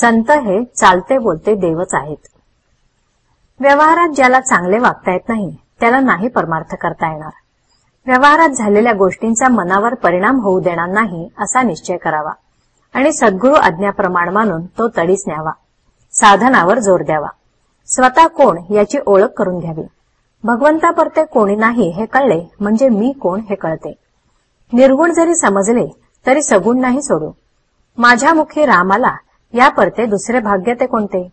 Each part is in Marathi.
संत हे चालते बोलते देवच आहेत. व्यवहारात ज्याला चांगले वागता येत नाही त्याला नाही परमार्थ करता येणार. व्यवहारात झालेल्या गोष्टींचा मनावर परिणाम होऊ देणार नाही असा निश्चय करावा. आणि सद्गुरु आज्ञाप्रमाण मानून तो तडीच न्यावा. साधनावर जोर द्यावा. स्वतः कोण याची ओळख करून घ्यावी. भगवंतापरते कोणी नाही हे कळले म्हणजे मी कोण हे कळते. निर्गुण जरी समजले तरी सगुण नाही सोडू. माझ्या मुखी रामाला या परते दुसरे भाग्य ते कोणते?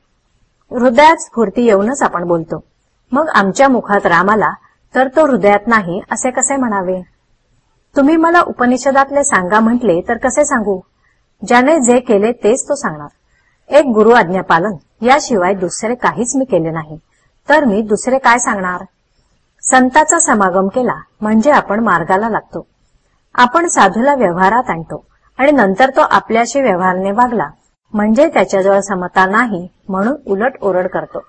हृदयात स्फूर्ती येऊनच आपण बोलतो. मग आमच्या मुखात रामाला तर तो हृदयात नाही असे कसे म्हणावे? तुम्ही मला उपनिषदातले सांगा म्हटले तर कसे सांगू? ज्याने जे केले तेच तो सांगणार. एक गुरु आज्ञापालन याशिवाय दुसरे काहीच मी केले नाही. तर मी दुसरे काय सांगणार? संताचा समागम केला म्हणजे आपण मार्गाला लागतो. आपण साधूला व्यवहारात आणतो आणि नंतर तो आपल्याशी व्यवहारने वागला म्हणजे त्याच्याजवळ समता नाही म्हणून उलट ओरड करतो.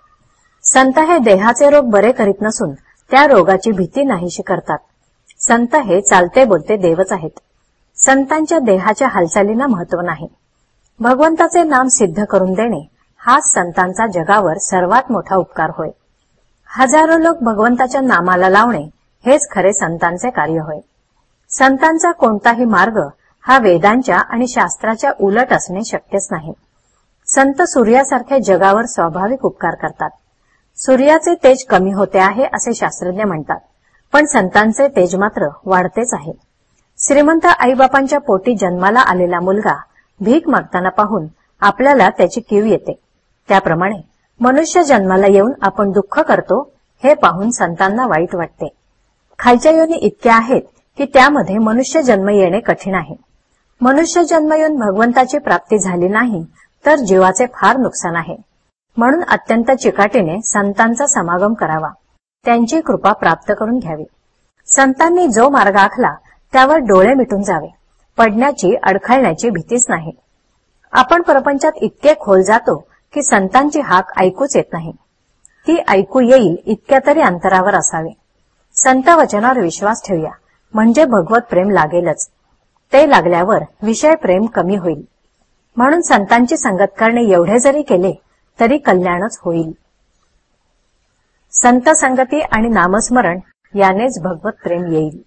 संत हे देहाचे रोग बरे करीत नसून त्या रोगाची भीती नाहीशी करतात. संत हे चालते बोलते देवच आहेत. संतांच्या देहाच्या हालचालींना महत्त्व नाही. भगवंताचे नाम सिद्ध करून देणे हाच संतांचा जगावर सर्वात मोठा उपकार होय. हजारो लोक भगवंताच्या नामाला लावणे हेच खरे संतांचे कार्य होय. संतांचा कोणताही मार्ग हा वेदांच्या आणि शास्त्राच्या उलट असणे शक्यच नाही. संत सूर्यासारख्या जगावर स्वाभाविक उपकार करतात. सूर्याचे तेज कमी होते आहे असे शास्त्रज्ञ म्हणतात पण संतांचे तेज मात्र वाढतेच आहे. श्रीमंत आईबापांच्या पोटी जन्माला आलेला मुलगा भीक मागताना पाहून आपल्याला त्याची कीव येते. त्याप्रमाणे मनुष्य जन्माला येऊन आपण दुःख करतो हे पाहून संतांना वाईट वाटते. खालच्या योनी इतक्या आहेत की त्यामध्ये मनुष्य जन्म येणे कठीण आहे. मनुष्य जन्म येऊन भगवंताची प्राप्ती झाली नाही तर जीवाचे फार नुकसान आहे. म्हणून अत्यंत चिकाटीने संतांचा समागम करावा. त्यांची कृपा प्राप्त करून घ्यावी. संतांनी जो मार्ग आखला त्यावर डोळे मिटून जावे. पडण्याची अडखळण्याची भीतीच नाही. आपण प्रपंचात इतके खोल जातो की संतांची हाक ऐकूच येत नाही. ती ऐकू येईल इतक्या तरी अंतरावर असावे. संत वचनावर विश्वास ठेवूया. म्हणजे भगवत प्रेम लागेलच. ते लागल्यावर विषय प्रेम कमी होईल. म्हणून संतांची संगत करणे एवढे जरी केले तरी कल्याणच होईल. संत संगती आणि नामस्मरण यानेच भगवत प्रेम येईल.